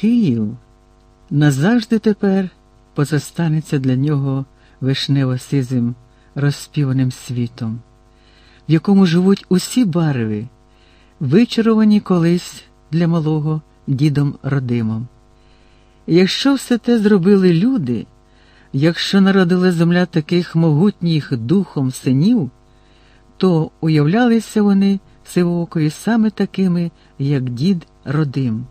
Київ назавжди тепер позостанеться для нього вишнево-сизим розпіваним світом, в якому живуть усі барви, вичаровані колись для малого дідом родимом. Якщо все те зробили люди, якщо народила земля таких могутніх духом синів, то уявлялися вони сивоокові саме такими, як дід родим,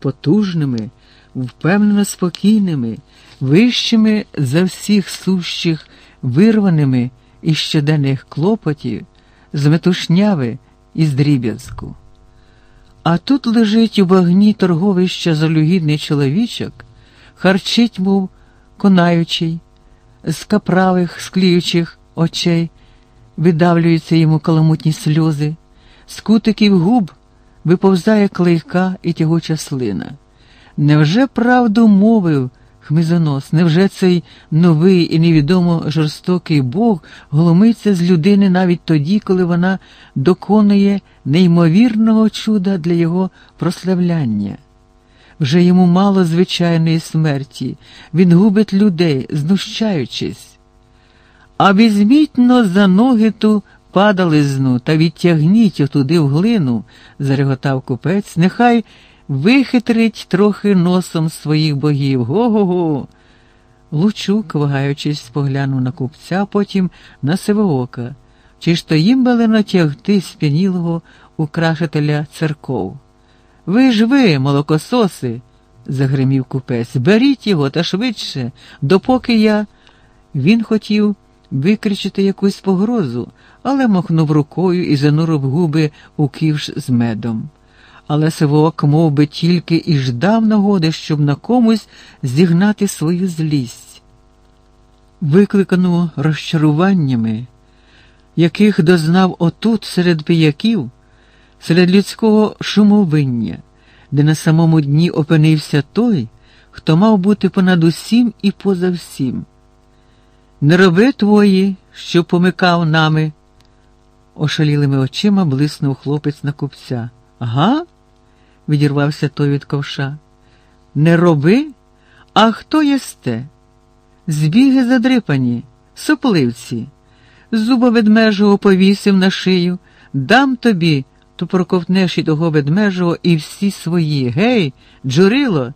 потужними, впевнено спокійними, вищими за всіх сущих, вирваними із щоденних клопотів, з метушняви і з дріб'язку. А тут лежить у багні торговища залюгідний чоловічок, харчить, мов конаючий, з каправих скліючих очей, видавлюються йому каламутні сльози, з кутиків губ виповзає клейка і тягуча слина. Невже правду мовив хмизонос? Невже цей новий і невідомо жорстокий Бог голомиться з людини навіть тоді, коли вона доконує неймовірного чуда для його прославляння? Вже йому мало звичайної смерті, він губить людей, знущаючись. А візьміть но за ноги ту падализну та відтягніть отуди в глину, зареготав купець, нехай вихитрить трохи носом своїх богів. Го-го-го. Лучук, вагаючись, поглянув на купця, потім на Сивоока. Чи ж то їм бали натягти сп'янілого украшителя церков? Ви ж ви, молокососи, загримів купець, беріть його та швидше, допоки я. Він хотів викричити якусь погрозу, але махнув рукою і занурив губи у ківш з медом. Але Сивок мов би, тільки і ждав нагоди, щоб на комусь зігнати свою злість, викликану розчаруваннями, яких дознав отут серед пияків, серед людського шумовиння, де на самому дні опинився той, хто мав бути понад усім і поза всім. Не роби твої, що помикав нами. Ошалілими очима блиснув хлопець на купця. Га? відірвався той від ковша. Не роби? А хто єсте? Збіги задрипані, сопливці. Зуба ведмежого повісив на шию, дам тобі, то проковтнеш і того ведмежого і всі свої. Гей, Джурило,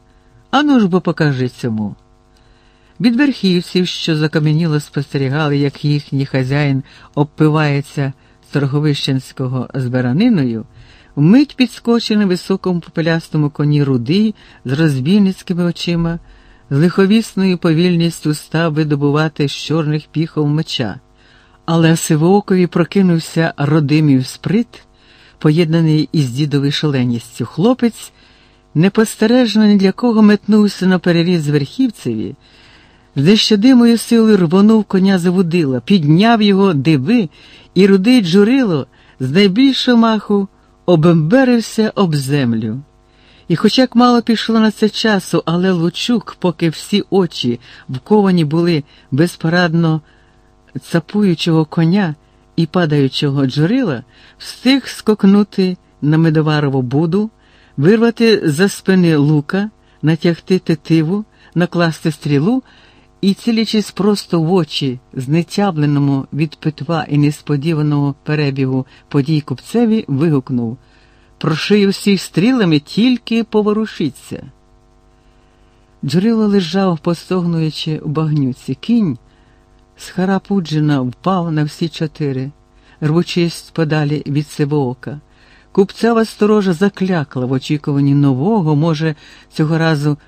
ану ж бо покажи цьому. Від верхівців, що закам'яніло спостерігали, як їхній хазяїн обпивається торговищенського збираниною, вмить підскочив на високому попелястому коні рудий з розбійницькими очима, з лиховісною повільністю став видобувати з чорних піхов меча. Але Сивоокові прокинувся родимів сприт, поєднаний із дідовою шаленістю. Хлопець непостережно ні для кого метнувся на переріз верхівцеві. З нещадимою силою рвонув коня завудила, підняв його диви, і рудий джурило з найбільшого маху обемберився об землю. І, хоч як мало пішло на це часу, але Лучук, поки всі очі вковані були безпорадно цапуючого коня і падаючого джурила, встиг скокнути на медоварову буду, вирвати за спини лука, натягти тетиву, накласти стрілу і, цілячись просто в очі, знетябленому від питва і несподіваного перебігу подій купцеві, вигукнув Прошию всіх стрілами, тільки поворушіться. Джурило лежав, постогнуючи у багнюці. Кінь схарапуджена впав на всі чотири, рвучись подалі від Сивоока. Купцева сторожа заклякла в очікуванні нового, може, цього разу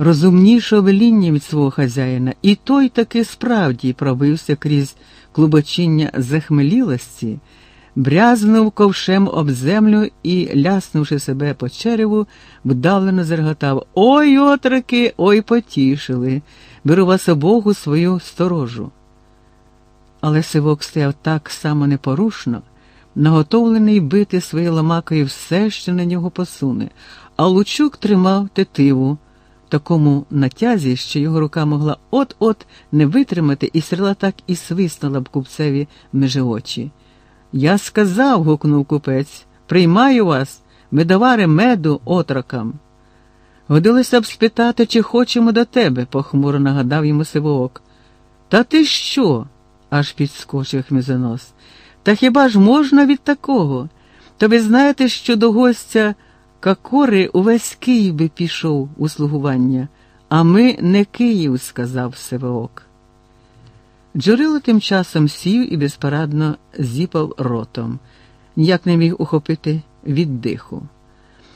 розумнішого веління від свого хазяїна, і той таки справді пробився крізь клубочіння захмелілості, брязнув ковшем об землю і, ляснувши себе по череву, вдавлено зарготав Ой, отраки, ой потішили, беру вас обох у свою сторожу. Але сивок стояв так само непорушно, наготовлений бити своєю ламакою все, що на нього посуне, а лучук тримав тетиву такому натязі, що його рука могла от-от не витримати, і стріла так і свиснула б купцеві межи очі. Я сказав, гукнув купець, приймаю вас, медовари меду отрокам. Годилося б спитати, чи хочемо до тебе, похмуро нагадав йому Сивоок. Та ти що? аж підскочив хмізонос. Та хіба ж можна від такого? То ви знаєте, що до гостя Какори увесь Київ би пішов у слугування, а ми не Київ, сказав Сивоок. Джурило тим часом сів і безпорадно зіпав ротом, ніяк не міг ухопити віддиху.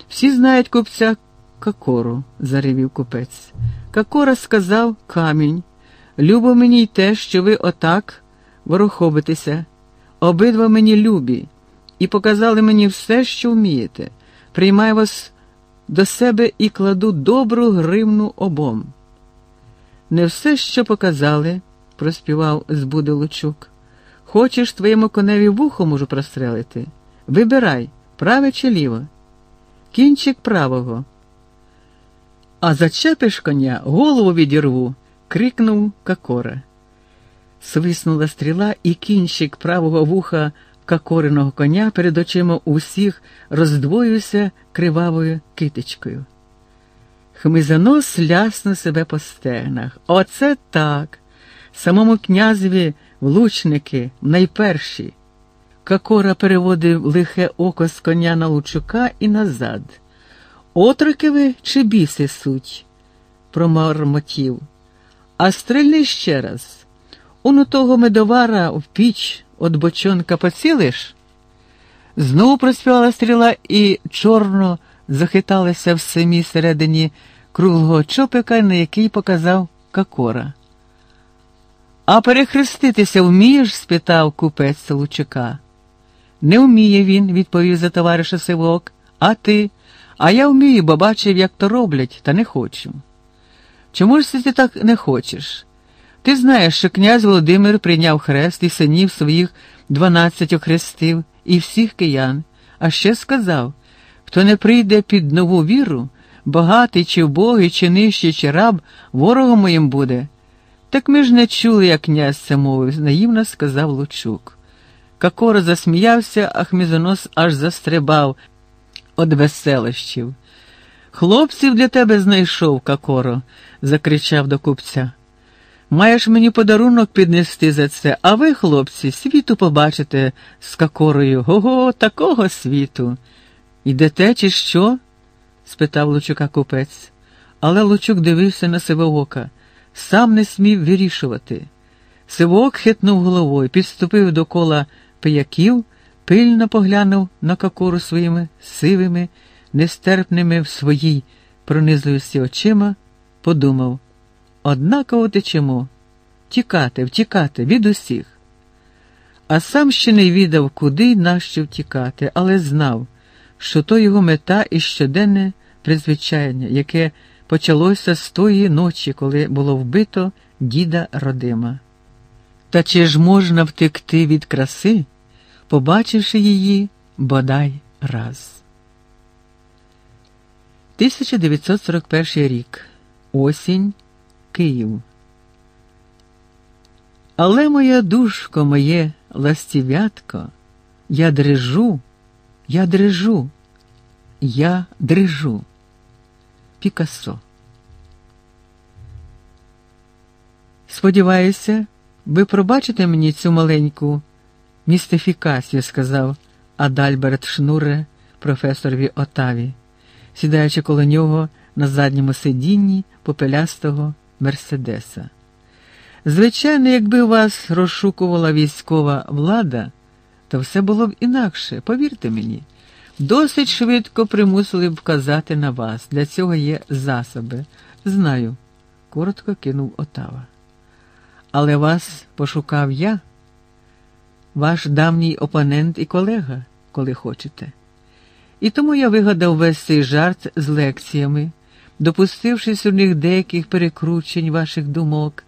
Всі знають купця Какору, заревів купець. Какора сказав камінь. Любо мені й те, що ви отак ворохобитеся. Обидва мені любі, і показали мені все, що вмієте. Приймаю вас до себе і кладу добру гривну обом. Не все, що показали, проспівав збуди Лучук. Хочеш твоєму коневі вухо можу прострелити? Вибирай, праве чи ліво. Кінчик правого. А зачепиш коня, голову відірву, крикнув Какора. Свиснула стріла, і кінчик правого вуха какореного коня перед очима усіх роздвоївся кривавою китичкою. Хмизонос ляснув себе по стегнах. Оце так. Самому князеві влучники найперші. Какора переводив лихе око з коня на Лучука і назад. Отроки ви чи біси суть? промармотів. А стрельни ще раз. Он того медовара в піч от бочонка поцілиш? Знову проспівала стріла і чорно захиталася в самій середині круглого чопика, на який показав Какора. А перехреститися вмієш? спитав купець Лучика. Не вміє він, відповів за товариша Сивок. А ти? А я вмію, бо бачив, як то роблять, та не хочу. Чому ж ти так не хочеш? Ти знаєш, що князь Володимир прийняв хрест і синів своїх дванадцять охрестив і всіх киян, а ще сказав хто не прийде під нову віру, багатий чи вбогий, чи нижчий, чи раб, ворогом моїм буде. Так ми ж не чули, як князь це мовив, наївно сказав Лучук. Какора засміявся, а хмізонос аж застрибав од веселощів. Хлопців для тебе знайшов, Какоро, закричав до купця. Маєш мені подарунок піднести за це, а ви, хлопці, світу побачите з какорою. Го-го, такого світу. Йдете, чи що? спитав Лучука купець. Але Лучук дивився на Сивоока, сам не смів вирішувати. Сивоок хитнув головою, підступив до кола пияків, пильно поглянув на какору своїми сивими, нестерпними в своїй пронизливості очима, подумав. Однаково течемо тікати, втікати від усіх. А сам ще не відав, куди й нащо втікати, але знав, що то його мета і щоденне призвичайне, яке почалося з тої ночі, коли було вбито діда Родима. Та чи ж можна втекти від краси, побачивши її бодай раз? 1941 рік. Осінь. Київ. Але моя душко, моє ластів'ятко, я дрижу, я дрижу, я дрижу. Пікассо. Сподіваюся, ви пробачите мені цю маленьку містифікацію, сказав Адальберт Шнуре професорові Отаві, сідаючи коло нього на задньому сидінні попелястого Мерседеса. Звичайно, якби вас розшукувала військова влада, то все було б інакше, повірте мені. Досить швидко примусили б вказати на вас. Для цього є засоби. Знаю, коротко кинув Отава. Але вас пошукав я, ваш давній опонент і колега, коли хочете. І тому я вигадав весь цей жарт з лекціями допустившись у них деяких перекручень ваших думок,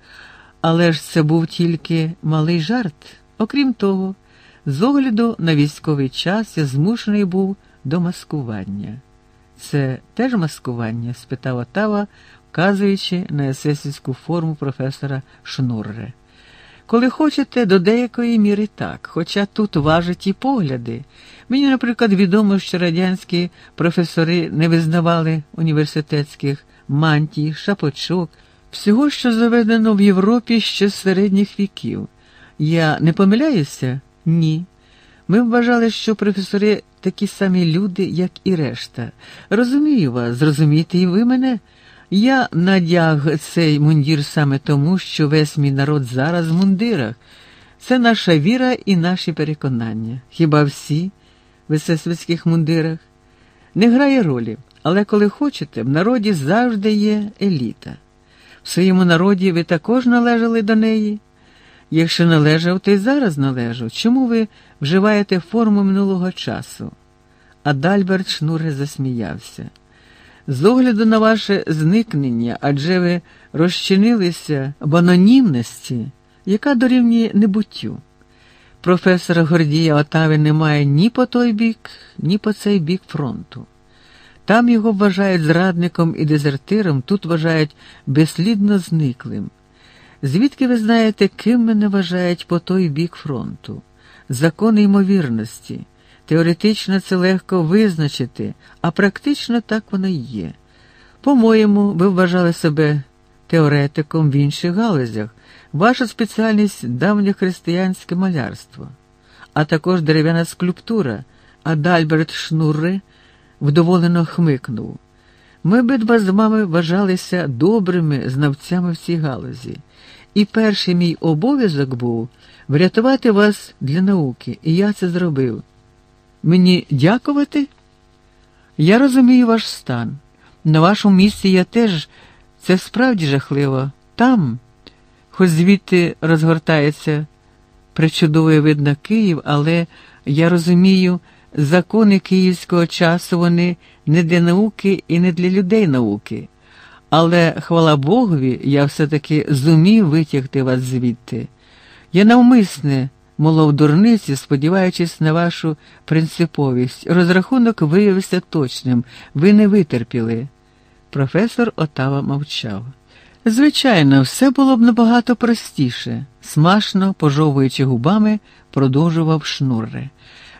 але ж це був тільки малий жарт. Окрім того, з огляду на військовий час я змушений був до маскування. Це теж маскування? спитав Отава, вказуючи на есесівську форму професора Шнурре. Коли хочете, до деякої міри так, хоча тут важать і погляди. Мені, наприклад, відомо, що радянські професори не визнавали університетських мантій, шапочок, всього, що заведено в Європі ще з середніх віків. Я не помиляюся? Ні. Ми вважали, що професори такі самі люди, як і решта. Розумію вас, зрозумієте і ви мене. Я надяг цей мундір саме тому, що весь мій народ зараз в мундирах. Це наша віра і наші переконання. Хіба всі в есесвицьких мундирах? Не грає ролі, але коли хочете, в народі завжди є еліта. В своєму народі ви також належали до неї. Якщо належав, то й зараз належу. Чому ви вживаєте форму минулого часу? Адальберт Шнуре засміявся. З огляду на ваше зникнення, адже ви розчинилися в анонімності, яка дорівнює небуттю. Професора Гордія Отави немає ні по той бік, ні по цей бік фронту. Там його вважають зрадником і дезертиром, тут вважають безслідно зниклим. Звідки ви знаєте, ким мене вважають по той бік фронту? Закони ймовірності. Теоретично це легко визначити, а практично так воно і є. По-моєму, ви вважали себе теоретиком в інших галузях, ваша спеціальність давнє християнське малярство, а також дерев'яна скульптура, Адальберт Шнурре вдоволено хмикнув. Ми обидва з вами вважалися добрими знавцями в цій галузі, і перший мій обов'язок був врятувати вас для науки, і я це зробив. Мені дякувати? Я розумію ваш стан. На вашому місці я теж це справді жахливо. Там, хоч звідти розгортається причудовий вид на Київ, але я розумію, закони київського часу вони не для науки і не для людей науки. Але, хвала Богові, я все-таки зумів витягти вас звідти. Я навмисне молов дурниці, сподіваючись на вашу принциповість. Розрахунок виявився точним, ви не витерпіли. Професор Отава мовчав. Звичайно, все було б набагато простіше, смашно, пожовуючи губами, продовжував шнурре.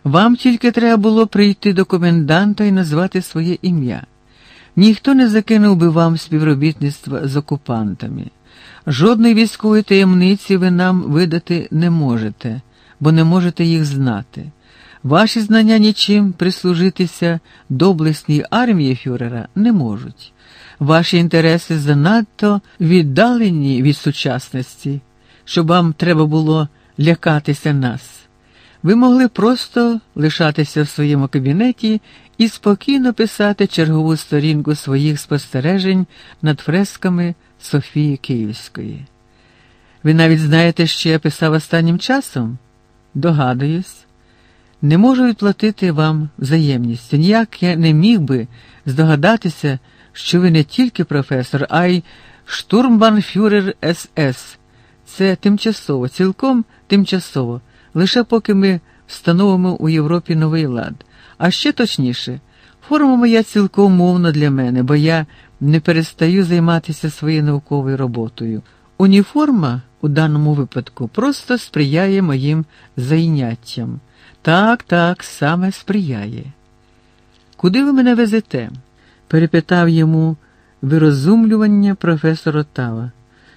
Вам тільки треба було прийти до коменданта і назвати своє ім'я. Ніхто не закинув би вам співробітництва з окупантами. Жодної військової таємниці ви нам видати не можете, бо не можете їх знати. Ваші знання нічим прислужитися доблесній армії Фюрера не можуть. Ваші інтереси занадто віддалені від сучасності, щоб вам треба було лякатися нас. Ви могли просто лишатися в своєму кабінеті і спокійно писати чергову сторінку своїх спостережень над фресками Софії Київської. Ви навіть знаєте, що я писав останнім часом? Догадуюсь, не можу відплатити вам взаємністю. Ніяк я не міг би здогадатися, що ви не тільки професор, а й штурмбанфюрер СС. Це тимчасово, цілком тимчасово, лише поки ми встановимо у Європі новий лад. А ще точніше, форма моя цілком мовна для мене, бо я не перестаю займатися своєю науковою роботою. Уніформа у даному випадку просто сприяє моїм зайняттям. Так, так, саме сприяє. Куди ви мене везете? перепитав йому вирозумлювання професор Отава,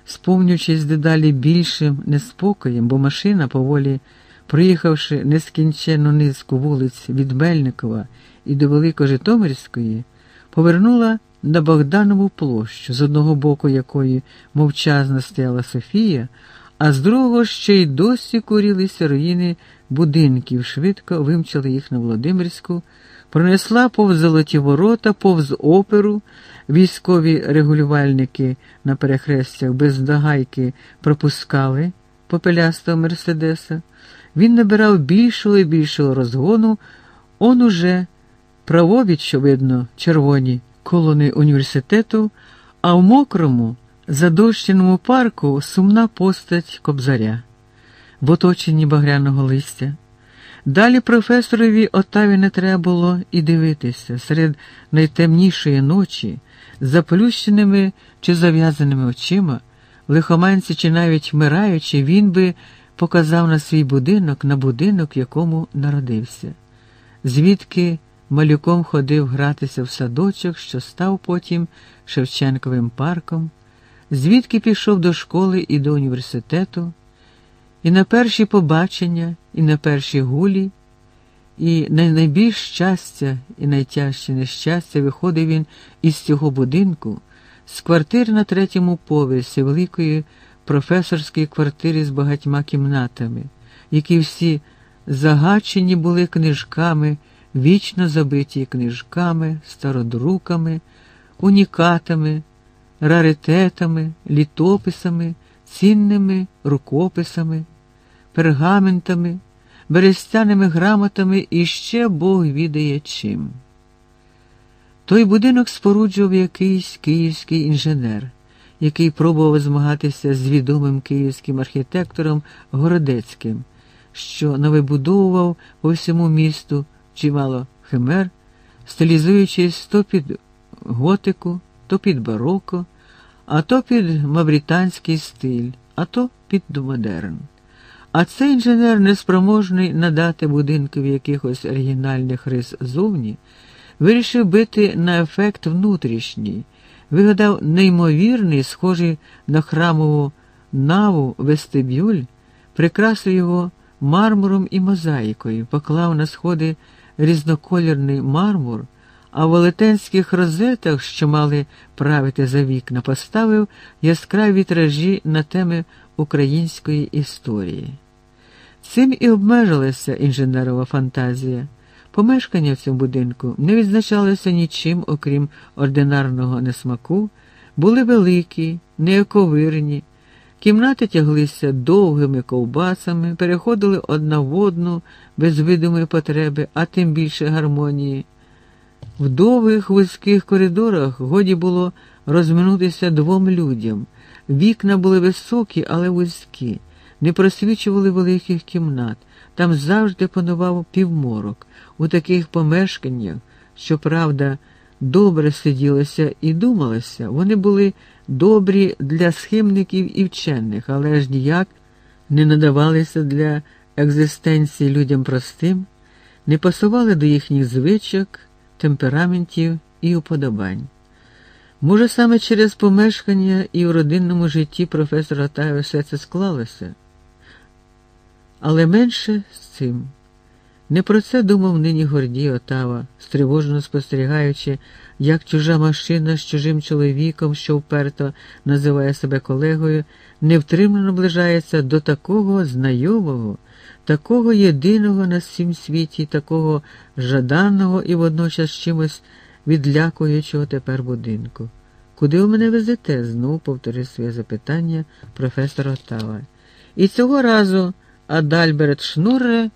сповнюючись дедалі більшим неспокоєм, бо машина, поволі проїхавши нескінченну низку вулиць від Мельникова і до Великожитомирської, повернула на Богданову площу, з одного боку якої мовчазно стояла Софія, а з другого ще й досі курілися руїни будинків, швидко вимчали їх на Володимирську, пронесла повз золоті ворота, повз оперу, військові регулювальники на перехрестях без догайки пропускали попелястого Мерседеса. Він набирав більшого і більшого розгону, он уже правові, що видно, червоні колони університету, а в мокрому, задощеному парку сумна постать кобзаря, в оточенні багряного листя. Далі професорові Отаві не треба було і дивитися серед найтемнішої ночі, заплющеними чи зав'язаними очима, лихоманці чи навіть вмираючи, він би показав на свій будинок, на будинок, якому народився, звідки малюком ходив гратися в садочок, що став потім Шевченковим парком, звідки пішов до школи і до університету, і на перші побачення, і на перші гулі. І на найбільш щастя і найтяжче нещастя виходив він із цього будинку, з квартир на третьому поверсі великої професорської квартири з багатьма кімнатами, які всі загачені були книжками, вічно забиті книжками, стародруками, унікатами, раритетами, літописами, цінними рукописами, пергаментами берестяними грамотами і ще Бог відає чим. Той будинок споруджував якийсь київський інженер, який пробував змагатися з відомим київським архітектором Городецьким, що навибудовував по всьому місту чимало химер, стилізуючись то під готику, то під бароко, а то під мавританський стиль, а то під модерн. А цей інженер, неспроможний надати будинкові якихось оригінальних рис зовні, вирішив бити на ефект внутрішній, вигадав неймовірний, схожий на храмову наву вестибюль, прикрасив його мармуром і мозаїкою, поклав на сходи різнокольорний мармур, а в велетенських розетах, що мали правити за вікна, поставив яскраві вітражі на теми української історії. Цим і обмежилася інженерова фантазія. Помешкання в цьому будинку не відзначалося нічим, окрім ординарного несмаку, були великі, неоковирні, кімнати тяглися довгими ковбасами, переходили одна в одну без видимої потреби, а тим більше гармонії. В довгих вузьких коридорах годі було розминутися двом людям. Вікна були високі, але вузькі, не просвічували великих кімнат. Там завжди панував півморок. У таких помешканнях, щоправда, добре сиділося і думалося, вони були добрі для схимників і вчених, але ж ніяк не надавалися для екзистенції людям простим, не пасували до їхніх звичок, темпераментів і уподобань. Може, саме через помешкання і в родинному житті професора Тая все це склалося, але менше з цим. Не про це думав нині Гордій Отава, стривожено спостерігаючи, як чужа машина з чужим чоловіком, що вперто називає себе колегою, невтримно наближається до такого знайомого, такого єдиного на всім світі, такого жаданого і водночас чимось відлякуючого тепер будинку. Куди ви мене везете? знов повторив своє запитання професор Отава. І цього разу Адальберт Шнурре,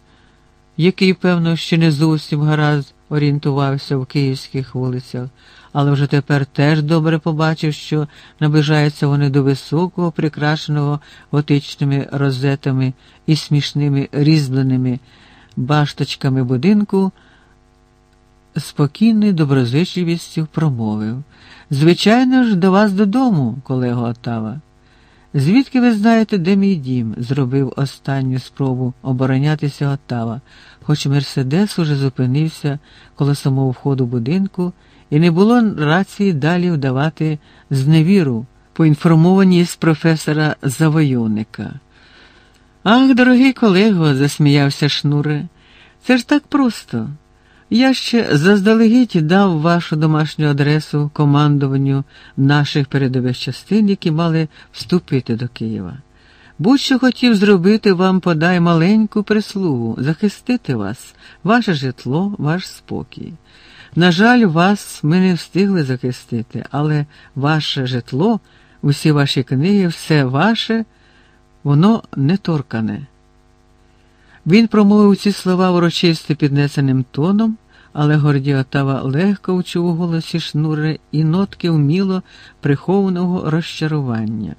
який, певно, ще не зовсім гаразд орієнтувався в київських вулицях, але вже тепер теж добре побачив, що наближаються вони до високого, прикрашеного готичними розетами і смішними різьбленими башточками будинку спокійною доброзичливістю промовив. Звичайно ж, до вас додому, колего Отава. Звідки ви знаєте, де мій дім? зробив останню спробу оборонятися Отава, хоч Мерседес уже зупинився коло самого входу будинку, і не було рації далі вдавати зневіру, поінформованість професора завойовника. Ах, дорогий колего, засміявся Шнуре, це ж так просто. Я ще заздалегідь дав вашу домашню адресу командуванню наших передових частин, які мали вступити до Києва. Будь-що хотів зробити вам подай маленьку прислугу, захистити вас, ваше житло, ваш спокій. На жаль, вас ми не встигли захистити, але ваше житло, усі ваші книги, все ваше, воно не торкане. Він промовив ці слова урочисто піднесеним тоном але Гордій Отава легко вчув у голосі шнури і нотки вміло прихованого розчарування.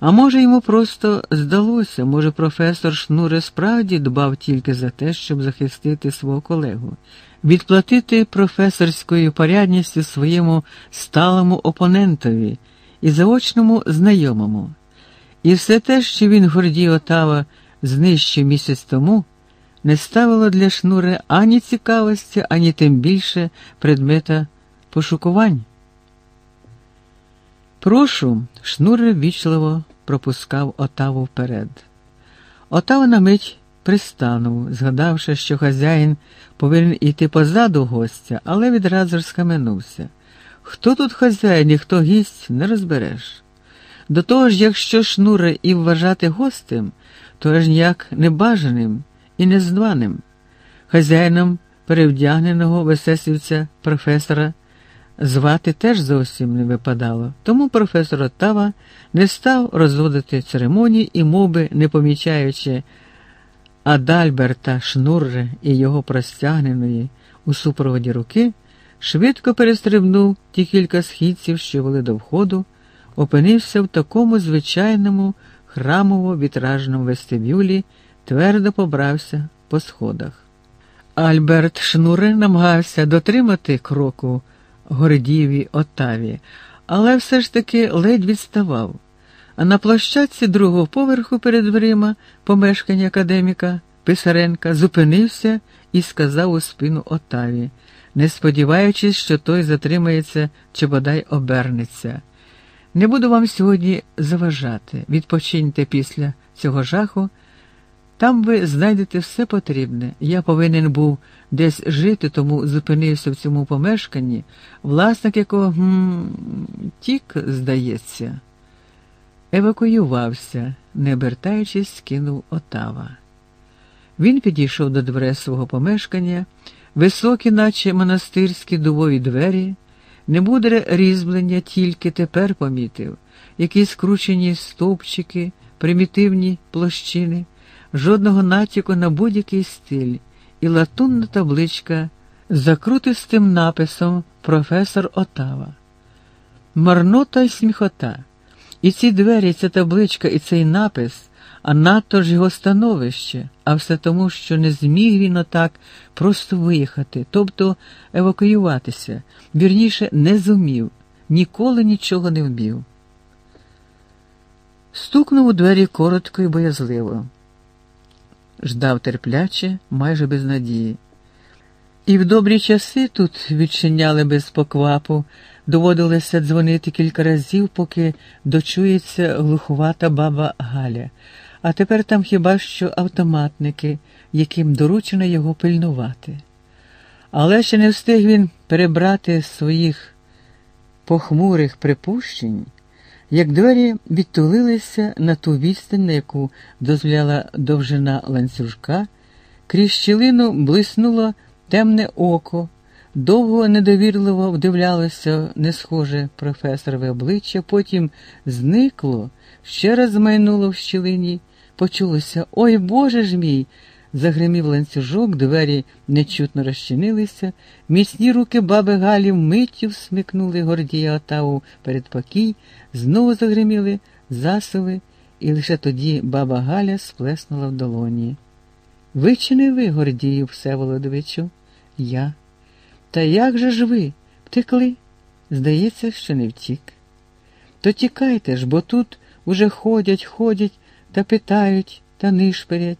А може, йому просто здалося, може, професор Шнуре справді дбав тільки за те, щоб захистити свого колегу, відплатити професорською порядністю своєму сталому опонентові і заочному знайомому. І все те, що він гордій Отава знищив місяць тому, не ставило для шнури ані цікавості, ані тим більше предмета пошукувань. Прошу, шнури ввічливо пропускав Отаву вперед. Отава на мить пристанув, згадавши, що хазяїн повинен іти позаду гостя, але відразу ж скаменувся. Хто тут хазяїн і хто гість, не розбереш. До того ж, якщо шнури і вважати гостем, то аж ніяк небажаним і незваним. Хазяїном перевдягненого весесівця професора звати теж зовсім не випадало, тому професор Оттава не став розводити церемонії і, моби, не помічаючи Адальберта Шнурре і його простягненої у супроводі руки, швидко перестрибнув ті кілька східців, що вели до входу, опинився в такому звичайному храмово-вітражному вестибюлі, твердо побрався по сходах. Альберт Шнуре намагався дотримати кроку Гордієвій Отаві, але все ж таки ледь відставав. А на площадці другого поверху перед дверима помешкання академіка Писаренка зупинився і сказав у спину Отаві, не сподіваючись, що той затримається чи бодай обернеться. Не буду вам сьогодні заважати. Відпочиньте після цього жаху. Там ви знайдете все потрібне. Я повинен був десь жити, тому зупинився в цьому помешканні, власник якого гм, тік, здається, евакуювався, не обертаючись, скинув отава. Він підійшов до дверей свого помешкання, високі, наче монастирські дубові двері, немудре різьблення тільки тепер помітив, якісь скручені стовпчики, примітивні площини жодного натяку на будь-який стиль, і латунна табличка з закрутистим написом професор Отава. Марнота й сміхота. І ці двері, ця табличка, і цей напис, а надто ж його становище, а все тому, що не зміг він отак просто виїхати, тобто евакуюватися, вірніше, не зумів, ніколи нічого не вмів. Стукнув у двері коротко і боязливо ждав терпляче, майже без надії. І в добрі часи тут відчиняли без поквапу, доводилося дзвонити кілька разів, поки дочується глухувата баба Галя, а тепер там хіба що автоматники, яким доручено його пильнувати. Але ще не встиг він перебрати своїх похмурих припущень як двері відтулилися на ту відстань, на яку дозволяла довжина ланцюжка, крізь щілину блиснуло темне око, довго недовірливо вдивлялося несхоже професорове обличчя, потім зникло, ще раз майнуло в щілині, почулося Ой Боже ж мій! Загримів ланцюжок, двері нечутно розчинилися, міцні руки баби Галі миттю всмикнули Гордія Отаву перед покій, знову загриміли засови, і лише тоді баба Галя сплеснула в долоні. Ви чи не ви, Гордію Всеволодовичу? Я. Та як же ж ви? Втекли? Здається, що не втік. То тікайте ж, бо тут уже ходять, ходять та питають та нишперять.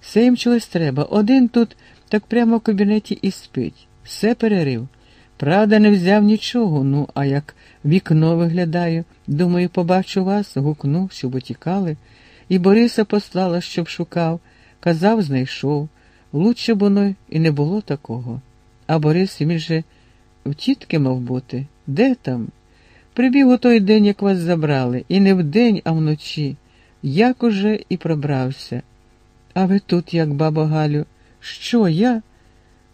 Все їм чогось треба. Один тут так прямо в кабінеті і спить. Все перерив. Правда, не взяв нічого, ну, а як вікно виглядаю, думаю, побачу вас, гукну, щоб утікали. І Бориса послала, щоб шукав, казав, знайшов. Лучше б воно і не було такого. А Борис він же в тітки мав бути. Де там? Прибіг у той день, як вас забрали, і не вдень, а вночі. Як уже і пробрався. А ви тут, як баба Галю, що я?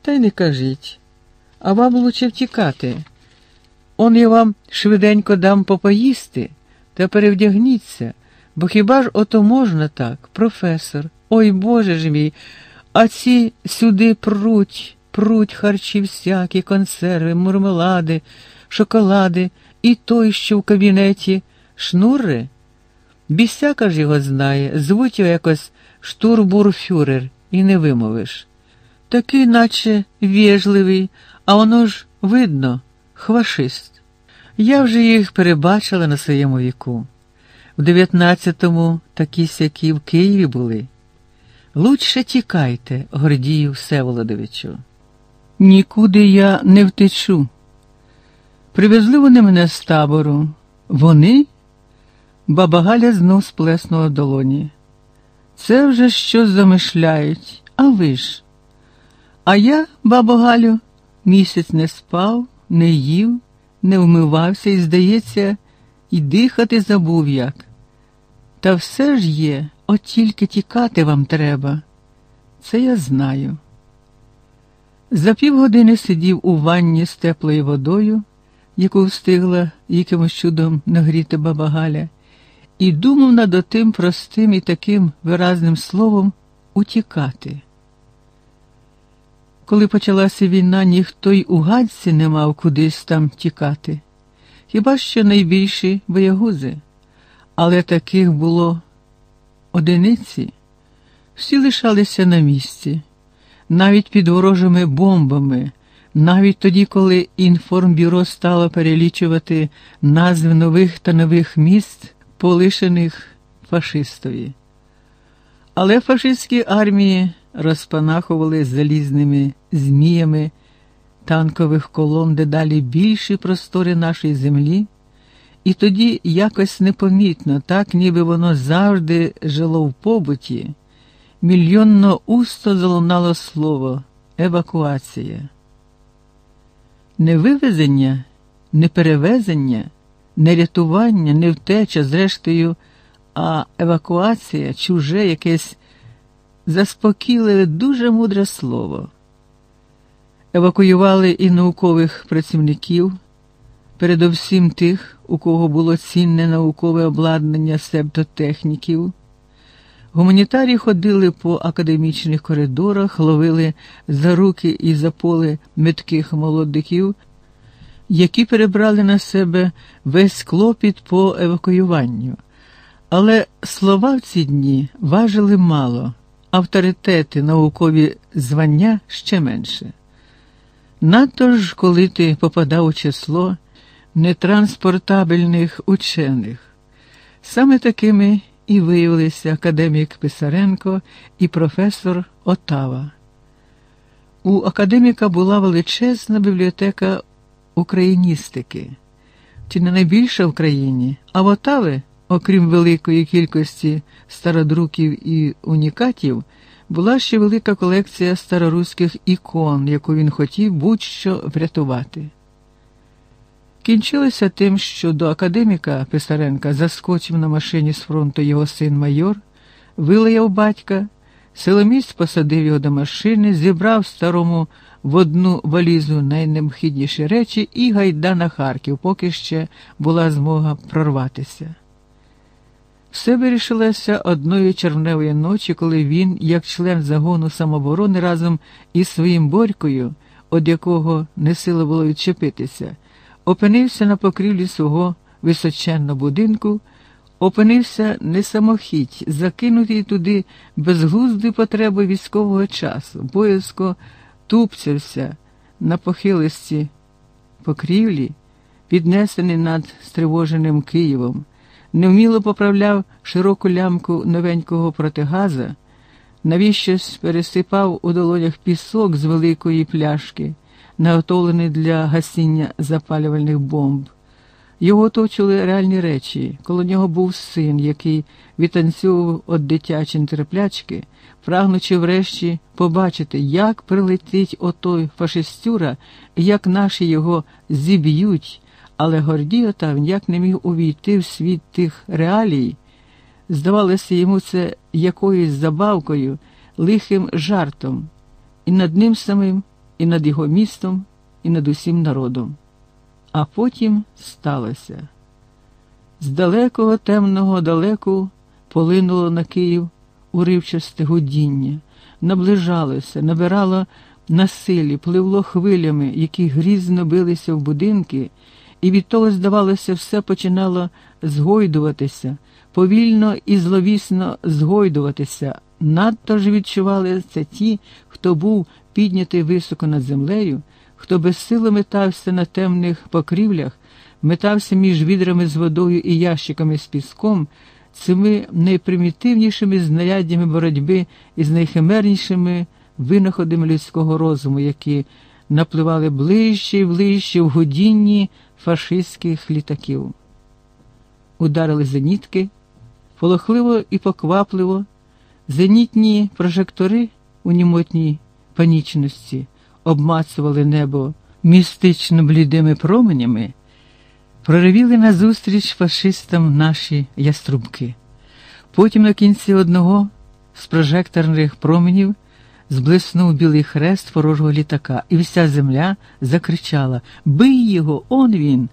Та й не кажіть. А вам лучше втікати. Он я вам швиденько дам попоїсти та перевдягніться, бо хіба ж ото можна так, професор? Ой Боже ж мій, а ці сюди пруть, пруть харчі всякі, консерви, мурмелади, шоколади і той, що в кабінеті, шнури? Бісяка ж його знає, звуть його якось штурбурфюрер, і не вимовиш. Такий, наче вежливий, а воно ж видно, хвашист. Я вже їх перебачила на своєму віку. в 19-му такі сякі в Києві були. Лучше тікайте, Гордію Всеволодовичу. Нікуди я не втечу. Привезли вони мене з табору. Вони? Баба Галя знов сплеснула долоні. Це вже щось замишляють, а ви ж. А я, бабо Галю, місяць не спав, не їв, не вмивався і, здається, і дихати забув як. Та все ж є, от тільки тікати вам треба. Це я знаю. За півгодини сидів у ванні з теплою водою, яку встигла якимось чудом нагріти баба Галя, і думав над отим простим і таким виразним словом утікати. Коли почалася війна, ніхто й у гадці не мав кудись там тікати. Хіба що найбільші боягузи, але таких було одиниці, всі лишалися на місці, навіть під ворожими бомбами, навіть тоді, коли інформбюро стало перелічувати назви нових та нових міст, полишених фашистові. Але фашистські армії розпанахували залізними зміями танкових колон дедалі більші простори нашої землі, і тоді якось непомітно, так ніби воно завжди жило в побуті, мільйонно усто залунало слово евакуація. Не вивезення, не рятування, не втеча, зрештою, а евакуація чуже якесь заспокійливе, дуже мудре слово. Евакуювали і наукових працівників, передовсім тих, у кого було цінне наукове обладнання септотехніків. Гуманітарії ходили по академічних коридорах, ловили за руки і за поле метких молодиків, які перебрали на себе весь клопіт по евакуюванню. Але слова в ці дні важили мало, авторитети, наукові звання ще менше. Надто ж, коли ти попадав у число нетранспортабельних учених. Саме такими і виявилися академік Писаренко і професор Отава. У академіка була величезна бібліотека україністики, чи не найбільша в країні, а в Отави, окрім великої кількості стародруків і унікатів, була ще велика колекція староруських ікон, яку він хотів будь-що врятувати. Кінчилося тим, що до академіка Писаренка заскочив на машині з фронту його син майор, вилаяв батька, силоміць посадив його до машини, зібрав старому в одну валізу найнеобхідніші речі і гайда на Харків, поки ще була змога прорватися. Все вирішилося одної червневої ночі, коли він, як член загону самооборони, разом із своїм борькою, від якого не сила було відчепитися, опинився на покрівлі свого височенного будинку, опинився не самохідь, закинутий туди безглуздою потреби військового часу, боязко тупцявся на похилості покрівлі, піднесений над стривоженим Києвом невміло поправляв широку лямку новенького протигаза, навіщось пересипав у долонях пісок з великої пляшки, наготовлений для гасіння запалювальних бомб. Його оточили реальні речі. Коло нього був син, який відтанцював від дитячі терплячки, прагнучи врешті побачити, як прилетить отой фашистюра, як наші його зіб'ють. Але Гордій там ніяк не міг увійти в світ тих реалій. Здавалося йому це якоюсь забавкою, лихим жартом, і над ним самим, і над його містом, і над усім народом. А потім сталося. З далекого темного далеку полинуло на Київ уривчасте гудіння, наближалося, набирало на силі, пливло хвилями, які грізно билися в будинки і від того, здавалося, все починало згойдуватися, повільно і зловісно згойдуватися. Надто ж відчували це ті, хто був піднятий високо над землею, хто безсило метався на темних покрівлях, метався між відрами з водою і ящиками з піском, цими найпримітивнішими знаряддями боротьби із найхимернішими винаходами людського розуму, які напливали ближче і ближче в годінні фашистських літаків. Ударили зенітки, полохливо і поквапливо, зенітні прожектори у німотній панічності обмацували небо містично блідими променями, проривіли назустріч фашистам наші яструбки. Потім на кінці одного з прожекторних променів зблиснув білий хрест ворожого літака, і вся земля закричала Бий його, он він.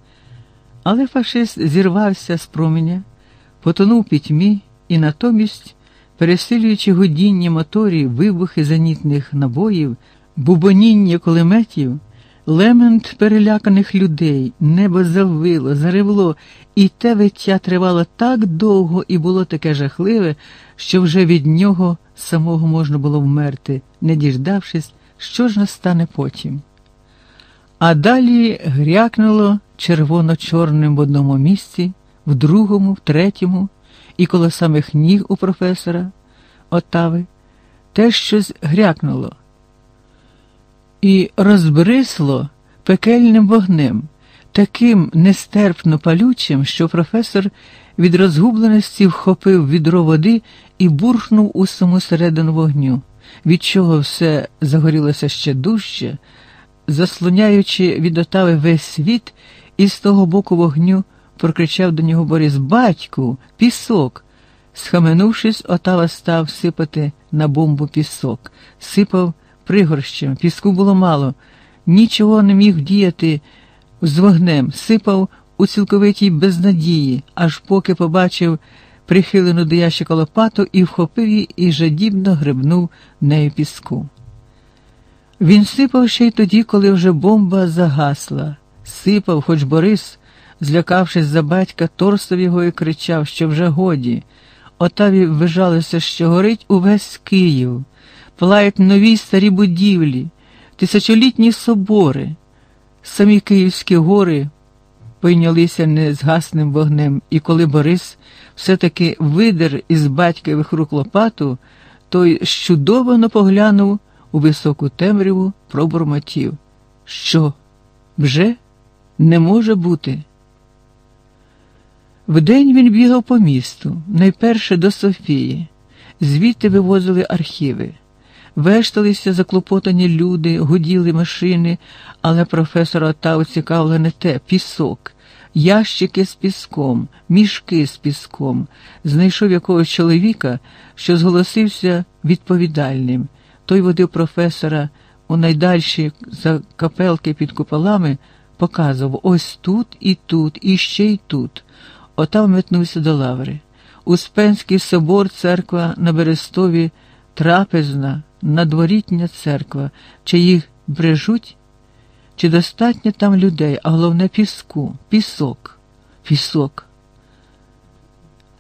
Але фашист зірвався з променя, потонув пітьмі і натомість, пересилюючи годіння моторів, вибухи зенітних набоїв, бубоніння кулеметів, лемент переляканих людей, небо завило, заревло, і те виття тривало так довго і було таке жахливе, що вже від нього самого можна було вмерти, не діждавшись, що ж настане потім. А далі грякнуло червоно-чорним в одному місці, в другому, в третьому, і коло самих ніг у професора Отави те щось грякнуло і розбрисло пекельним вогнем, таким нестерпно палючим, що професор від розгубленості вхопив відро води і бурхнув у саму середину вогню, від чого все загорілося ще дужче, заслоняючи від отави весь світ, і з того боку вогню прокричав до нього Борис Батьку, пісок. Схаменувшись, отава став сипати на бомбу пісок, сипав пригорщем, піску було мало, нічого не міг діяти з вогнем, сипав у цілковитій безнадії, аж поки побачив прихилену до ящика лопату і вхопив її і жадібно гребнув нею піску. Він сипав ще й тоді, коли вже бомба загасла, сипав, хоч Борис, злякавшись за батька, торсов його і кричав, що вже годі. Отаві ввижалося, що горить увесь Київ, палають нові старі будівлі, тисячолітні собори, самі Київські гори пойнялися незгасним вогнем, і коли Борис все-таки видер із батькових рук лопату, той щудовано поглянув у високу темряву пробурмотів. Що, вже не може бути? Вдень він бігав по місту, найперше до Софії, звідти вивозили архіви. Вешталися заклопотані люди, гуділи машини, але професора Тау цікавило не те пісок, ящики з піском, мішки з піском. Знайшов якогось чоловіка, що зголосився відповідальним. Той водив професора у найдальші закапелки під куполами, показував ось тут і тут, і ще й тут. Отам метнувся до лаври. Успенський собор, церква на Берестові, трапезна, надворітня церква, чи їх брежуть, чи достатньо там людей, а головне піску, пісок, пісок.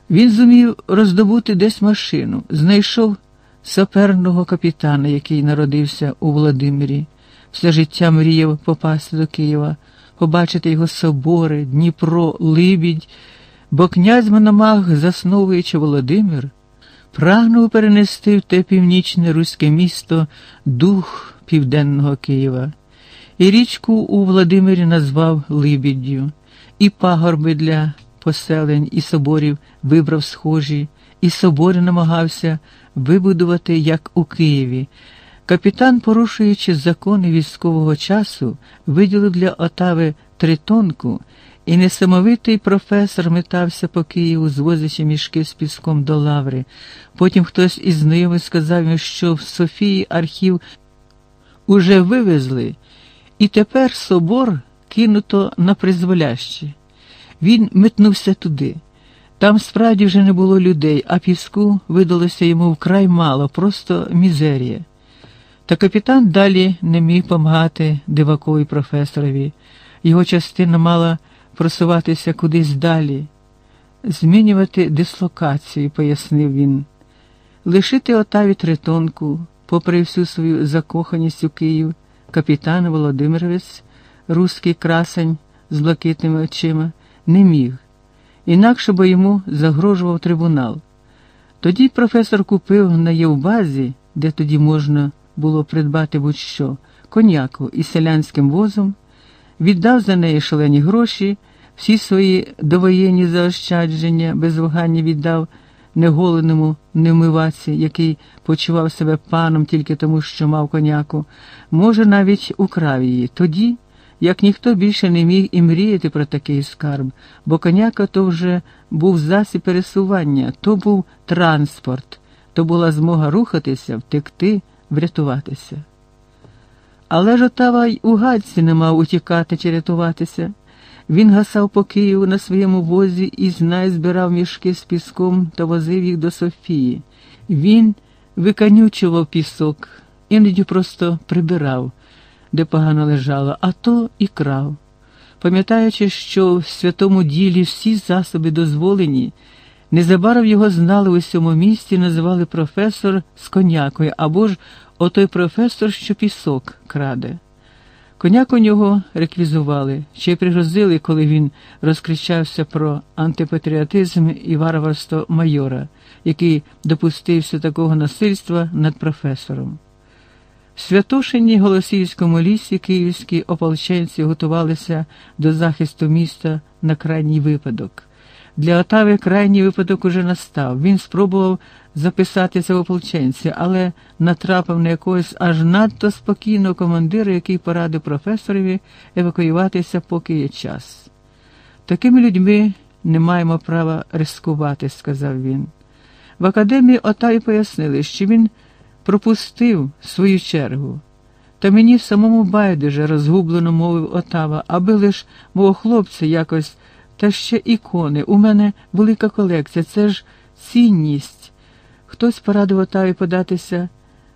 Він зумів роздобути десь машину, знайшов саперного капітана, який народився у Володимирі, все життя мріяв попасти до Києва, побачити його собори, Дніпро, Либідь, бо князь Мономах, засновуючи Володимир, прагнув перенести в те північне руське місто дух південного Києва, і річку у Володимирі назвав Либіддю, і пагорби для поселень і соборів вибрав схожі, і собори намагався вибудувати, як у Києві. Капітан, порушуючи закони військового часу, виділив для Отави тритонку. І несамовитий професор метався по Києву, звозячи мішки з піском до лаври. Потім хтось із знайомих сказав йому, що в Софії архів уже вивезли, і тепер собор кинуто на призволяще. Він метнувся туди. Там справді вже не було людей, а піску видалося йому вкрай мало, просто мізерія. Та капітан далі не міг помагати дивакові професорові. Його частина мала просуватися кудись далі, змінювати дислокацію, пояснив він, лишити отаві тритонку, попри всю свою закоханість у Київ, капітан Володимировець, руський красень. з блакитними очима, не міг, інакше бо йому загрожував трибунал. Тоді професор купив на Євбазі, де тоді можна було придбати будь-що, коняку із селянським возом, віддав за неї шалені гроші, всі свої довоєнні заощадження без вагання віддав неголеному невмиваці, який почував себе паном тільки тому, що мав коняку, може, навіть украв її. Тоді, як ніхто більше не міг і мріяти про такий скарб, бо коняка то вже був засіб пересування, то був транспорт, то була змога рухатися, втекти, врятуватися. Але ж отава й у гадці не мав утікати чи рятуватися. Він гасав по Києву на своєму возі і знай збирав мішки з піском та возив їх до Софії. Він виканючував пісок, іноді просто прибирав, де погано лежало, а то і крав. Пам'ятаючи, що в святому ділі всі засоби дозволені, незабаром його знали у всьому місті, називали професор з конякою або ж отой професор, що пісок краде. Коняк у нього реквізували, ще пригрозили, коли він розкричався про антипатріотизм і варварство майора, який допустився такого насильства над професором. В Святошині Голосіївському лісі київські ополченці готувалися до захисту міста на крайній випадок. Для Отави крайній випадок уже настав. Він спробував записатися в ополченці, але натрапив на якогось аж надто спокійного командира, який порадив професорові евакуюватися, поки є час. Такими людьми не маємо права рискувати, сказав він. В академії Отаві пояснили, що він пропустив свою чергу. Та мені самому байдуже розгублено мовив Отава, аби лиш мого хлопця якось. Та ще ікони. У мене велика колекція, це ж цінність. Хтось порадив Отаві податися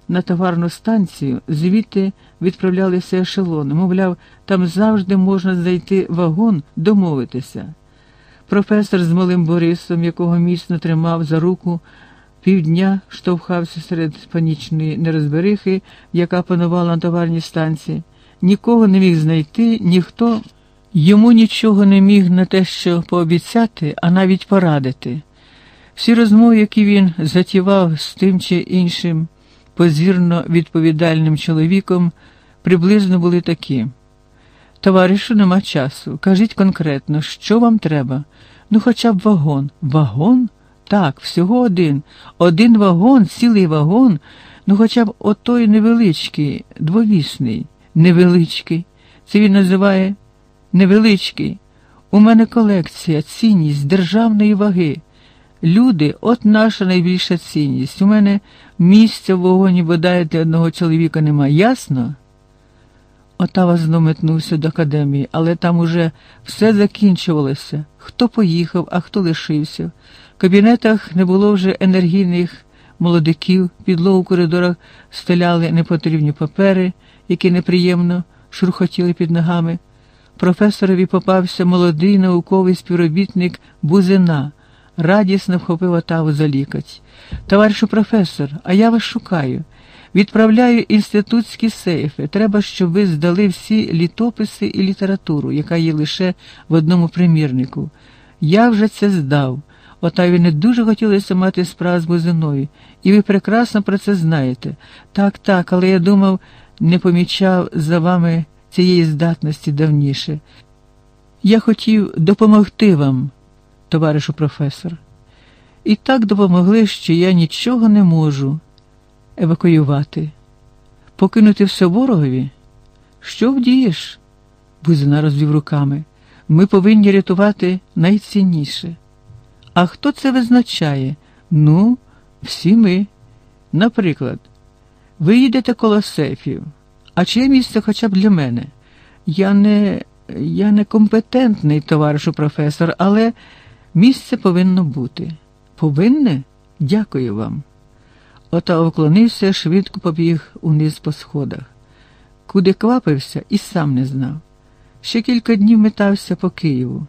на товарну станцію, звідти відправлялися ешелони. Мовляв, там завжди можна знайти вагон, домовитися. Професор з малим Борисом, якого міцно тримав за руку, півдня штовхався серед панічної нерозберихи, яка панувала на товарній станції. Нікого не міг знайти, ніхто. Йому нічого не міг на те, що пообіцяти, а навіть порадити. Всі розмови, які він затівав з тим чи іншим позірно відповідальним чоловіком, приблизно були такі. Товаришу, нема часу. Кажіть конкретно, що вам треба? Ну, хоча б вагон. Вагон? Так, всього один. Один вагон, цілий вагон, ну хоча б отой невеличкий, двовісний, невеличкий. Це він називає. Невеличкий. У мене колекція, цінність державної ваги. Люди, от наша найбільша цінність. У мене місця в вогоні бодай для одного чоловіка немає. Ясно? Отава знов метнувся до академії, але там уже все закінчувалося. Хто поїхав, а хто лишився. В кабінетах не було вже енергійних молодиків, підлогу в коридорах стеляли непотрібні папери, які неприємно шурхотіли під ногами професорові попався молодий науковий співробітник Бузина, радісно вхопив отаву за лікоть. Товаришу професор, а я вас шукаю. Відправляю інститутські сейфи. Треба, щоб ви здали всі літописи і літературу, яка є лише в одному примірнику. Я вже це здав. Отаві не дуже хотілося мати справу з Бузиною, і ви прекрасно про це знаєте. Так, так, але я думав, не помічав за вами цієї здатності давніше. Я хотів допомогти вам, товаришу професор. І так допомогли, що я нічого не можу евакуювати. Покинути все ворогові? Що вдієш? Бузина розвів руками. Ми повинні рятувати найцінніше. А хто це визначає? Ну, всі ми. Наприклад, ви їдете коло сефів. А чи є місце хоча б для мене? Я не я не компетентний, товаришу професор, але місце повинно бути. Повинне? Дякую вам. Ота уклонився, швидко побіг униз по сходах. Куди квапився, і сам не знав. Ще кілька днів метався по Києву.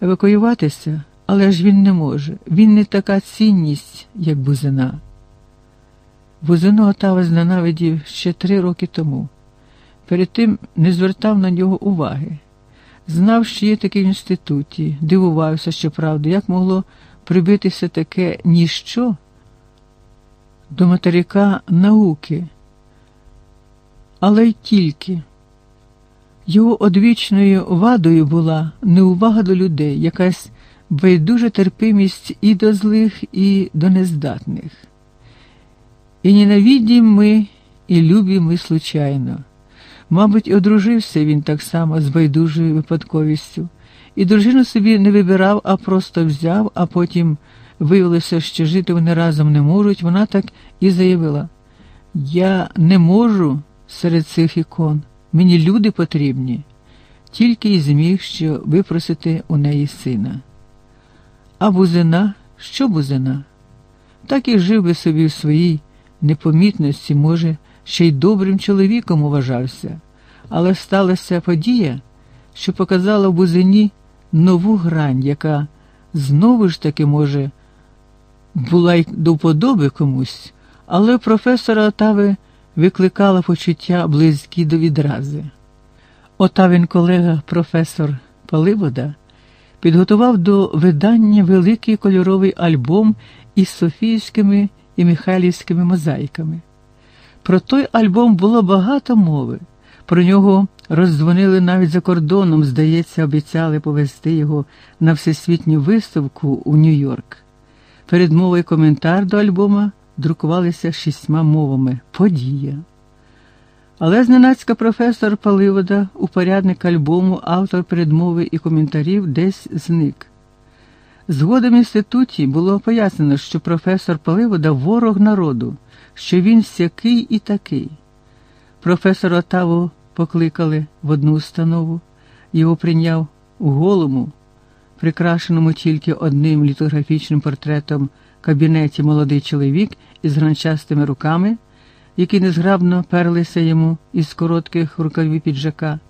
Евакуюватися, але ж він не може. Він не така цінність, як бузина. Бузину Отава зненавидів ще три роки тому. Перед тим не звертав на нього уваги. Знав, що є таке в інституті, дивувався, щоправда, як могло прибитися таке ніщо до материка науки, але й тільки. Його одвічною вадою була неувага до людей, якась байдужа терпимість і до злих, і до нездатних. І ненавидім ми, і любі ми случайно. Мабуть, одружився він так само з байдужою випадковістю, і дружину собі не вибирав, а просто взяв, а потім виявилося, що жити вони разом не можуть. Вона так і заявила: Я не можу серед цих ікон, мені люди потрібні, тільки й зміг, що випросити у неї сина. А бузина, що бузина? Так і жив би собі в своїй непомітності, може, ще й добрим чоловіком вважався, але сталася подія, що показала в бузині нову грань, яка знову ж таки, може, була й до вподоби комусь, але професора Отави викликала почуття близькі до відрази. Отавин колега професор Паливода підготував до видання великий кольоровий альбом із Софіївськими і Михайлівськими мозаїками. Про той альбом було багато мови. Про нього роздзвонили навіть за кордоном, здається, обіцяли повести його на всесвітню виставку у Нью-Йорк. Передмова і коментар до альбома друкувалися шістьма мовами Подія. Але зненацька професор Паливода, упорядник альбому, автор передмови і коментарів десь зник. Згодом інституті було пояснено, що професор Паливода ворог народу, що він сякий і такий. Професор Отаву покликали в одну установу, його прийняв у голому, прикрашеному тільки одним літографічним портретом кабінеті молодий чоловік із гранчастими руками, які незграбно перлися йому із коротких рукавів піджака,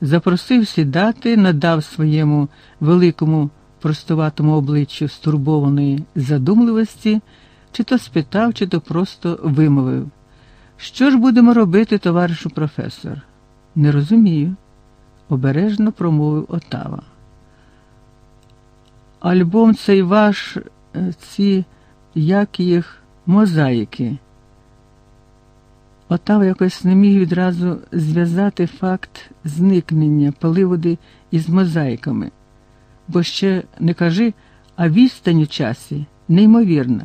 запросив сідати, надав своєму великому простуватому обличчю стурбованої задумливості, чи то спитав, чи то просто вимовив. Що ж будемо робити, товаришу професор? Не розумію, обережно промовив Отава. Альбом цей ваш, е, ці як їх мозаїки. Отава якось не міг відразу зв'язати факт зникнення паливоди із мозаїками, бо ще не кажи, а відстань у часі неймовірна.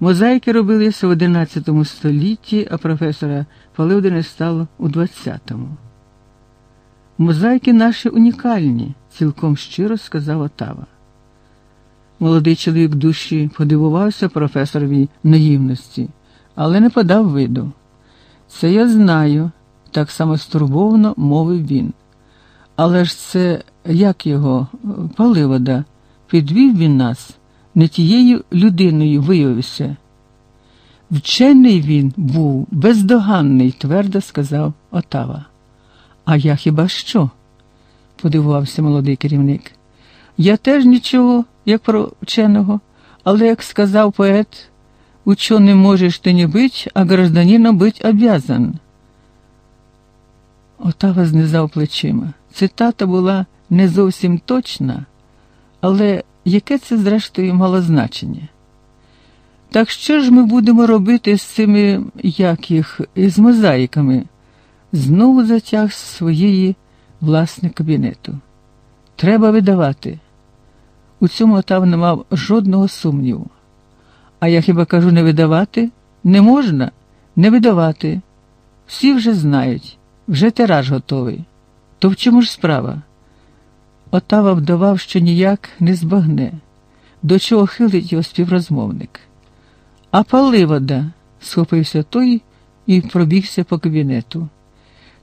Мозаїки робилися в XI столітті, а професора Паливди не стало у XX. Мозаїки наші унікальні, цілком щиро сказав Отава. Молодий чоловік душі подивувався професоровій наївності, але не подав виду. Це я знаю, так само стурбовано мовив він. Але ж це як його, паливода, підвів він нас, не тією людиною виявився. Вчений він був бездоганний, твердо сказав Отава. А я хіба що? подивувався молодий керівник. Я теж нічого, як про вченого, але, як сказав поет, ученым можеш ти не бить, а гражданином бить обязан. Отава знизав плечима. Цитата була не зовсім точна, але яке це, зрештою, мало значення? Так що ж ми будемо робити з цими, як їх, з мозаїками? Знову затяг з своєї власне кабінету. Треба видавати. У цьому Отав не мав жодного сумніву. А я хіба кажу не видавати? Не можна не видавати. Всі вже знають, вже тираж готовий. То в чому ж справа? Отава вдавав, що ніяк не збагне, до чого хилить його співрозмовник. А паливода, схопився той і пробігся по кабінету.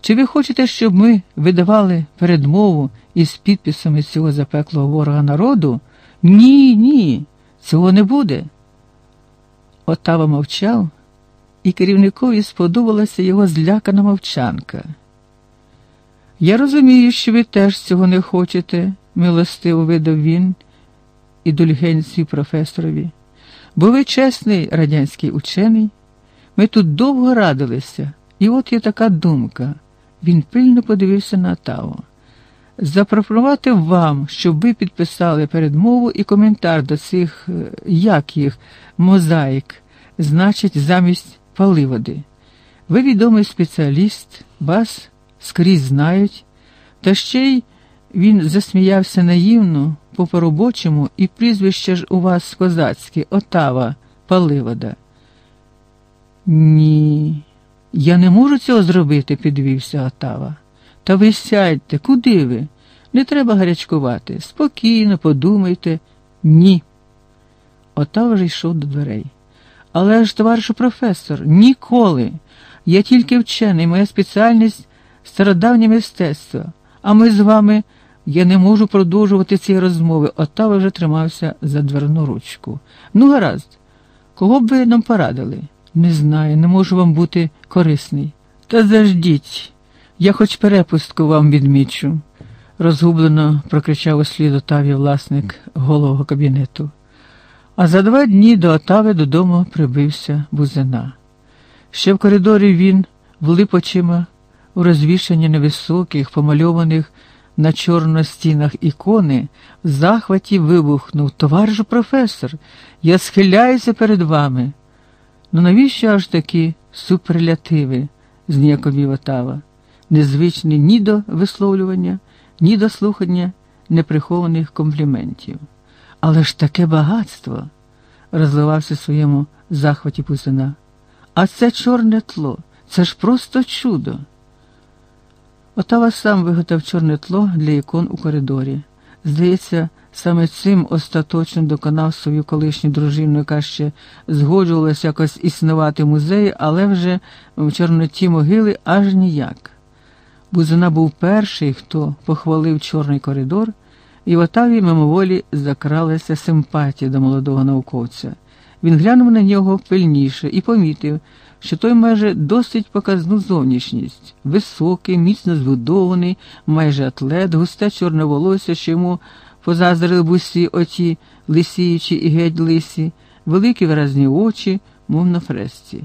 Чи ви хочете, щоб ми видавали передмову із підписами цього запеклого ворога народу? Ні, ні, цього не буде. Отава мовчав, і керівникові сподобалася його злякана мовчанка. Я розумію, що ви теж цього не хочете, милостиво видав він і дульгенцій професорові, бо ви чесний радянський учений. Ми тут довго радилися, і от є така думка. Він пильно подивився на Тао. запропонувати вам, щоб ви підписали передмову і коментар до цих, е, як їх, мозаїк, значить, замість паливоди. Ви відомий спеціаліст, вас скрізь знають, та ще й він засміявся наївно, по по-робочому, і прізвище ж у вас козацьке, Отава, Паливода. Ні, я не можу цього зробити, підвівся Отава. Та ви сядьте, куди ви? Не треба гарячкувати. Спокійно, подумайте, ні. Отава вже йшов до дверей. Але ж, товаришу професор, ніколи. Я тільки вчений, моя спеціальність стародавнє мистецтво, а ми з вами. Я не можу продовжувати ці розмови, Отава вже тримався за дверну ручку. Ну, гаразд, кого б ви нам порадили? Не знаю, не можу вам бути корисний. Та заждіть, я хоч перепустку вам відмічу, розгублено прокричав услід Отаві власник голового кабінету. А за два дні до Отави додому прибився бузина. Ще в коридорі він влип очима у розвішанні невисоких, помальованих на чорностінах ікони, в захваті вибухнув Товаришу професор, я схиляюся перед вами. Ну навіщо аж такі суперлятиви? зніяковів Отава, незвичні ні до висловлювання, ні до слухання неприхованих компліментів. Але ж таке багатство, розливався в своєму захваті Пусина. А це чорне тло, це ж просто чудо. Отава сам виготовив чорне тло для ікон у коридорі. Здається, саме цим остаточно доконав свою колишню дружину, яка ще згоджувалася якось існувати в музеї, але вже в Чорноті могили аж ніяк. Бузина був перший, хто похвалив чорний коридор, і в Отаві мимоволі закралася симпатія до молодого науковця. Він глянув на нього пильніше і помітив що той майже досить показну зовнішність, високий, міцно збудований, майже атлет, густе чорне волосся, що йому позазрили б усі оті лисіючі і геть лисі, великі виразні очі, мов на фресці.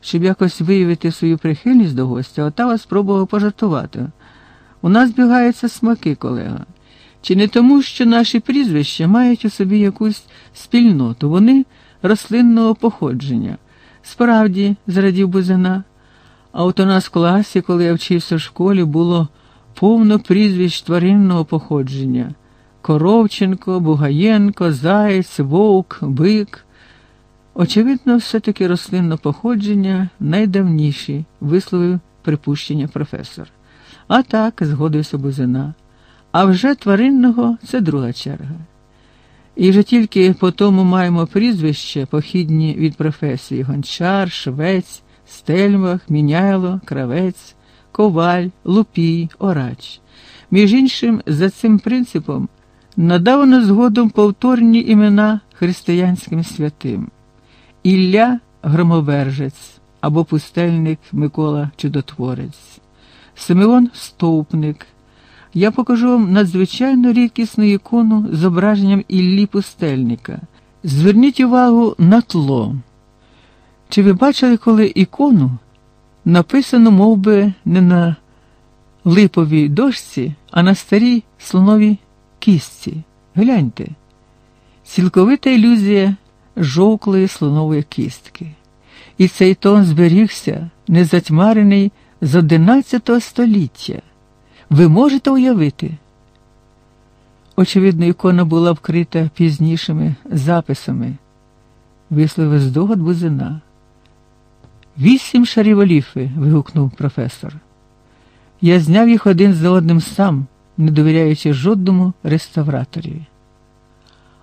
Щоб якось виявити свою прихильність до гостя, Отава спробував пожартувати. У нас бігаються смаки, колега. Чи не тому, що наші прізвища мають у собі якусь спільноту, вони рослинного походження. Справді, зрадів Бузина, а от у нас в класі, коли я вчився в школі, було повно прізвищ тваринного походження Коровченко, Бугаєнко, Заєць, Вовк, Бик. Очевидно, все-таки рослинне походження найдавніші, висловив припущення професор. А так, згодився Бузина. А вже тваринного це друга черга. І вже тільки по тому маємо прізвище, похідні від професії. Гончар, швець, стельмах, міняйло, кравець, коваль, лупій, орач. Між іншим, за цим принципом надавано згодом повторні імена християнським святим. Ілля Громовержець або пустельник Микола Чудотворець, Симеон Стовпник я покажу вам надзвичайно рідкісну ікону з зображенням Іллі Пустельника. Зверніть увагу на тло. Чи ви бачили коли ікону, написану мов би, не на липовій дошці, а на старій слоновій кістці? Гляньте, цілковита ілюзія жовклої слонової кістки. І цей тон зберігся, незатьмарений з одинадцятого століття. Ви можете уявити? Очевидно, ікона була вкрита пізнішими записами, висловив здогад бузина. Вісім шарів оліфи. вигукнув професор. Я зняв їх один за одним сам, не довіряючи жодному реставраторі.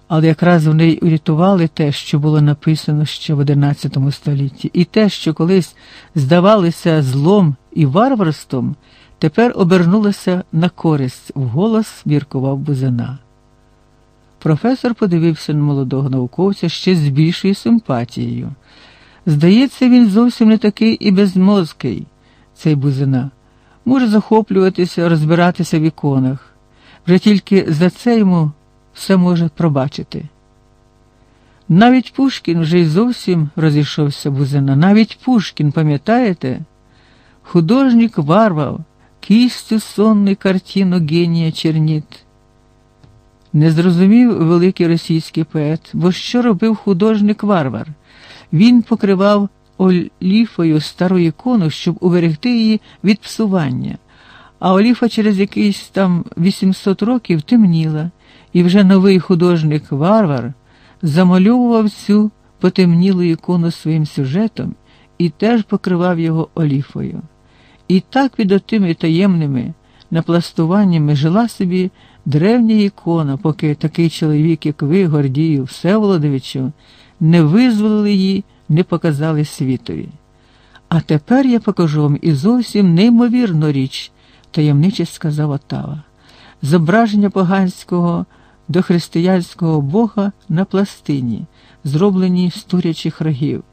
Але якраз вони й урятували те, що було написано ще в XI столітті, і те, що колись здавалося злом і варварством тепер обернулася на користь, вголос міркував бузина. Професор подивився на молодого науковця ще з більшою симпатією. Здається, він зовсім не такий і безмозкий, цей бузина. Може захоплюватися, розбиратися в іконах. Вже тільки за це йому все може пробачити. Навіть Пушкін вже й зовсім розійшовся бузина. Навіть Пушкін, пам'ятаєте? Художник варвав кистю сонну картину генія черніт. Не зрозумів великий російський поет, бо що робив художник варвар? Він покривав оліфою стару ікону, щоб уберегти її від псування, а оліфа через якийсь там 800 років темніла, і вже новий художник варвар замальовував цю потемнілу ікону своїм сюжетом і теж покривав його оліфою. І так під отими таємними напластуваннями жила собі древня ікона, поки такий чоловік, як ви, Гордію, Всеволодовичу, не визволили її, не показали світові. А тепер я покажу вам і зовсім неймовірну річ, таємниче сказав Отава. Зображення поганського до християнського Бога на пластині, зроблені з турячих рогів.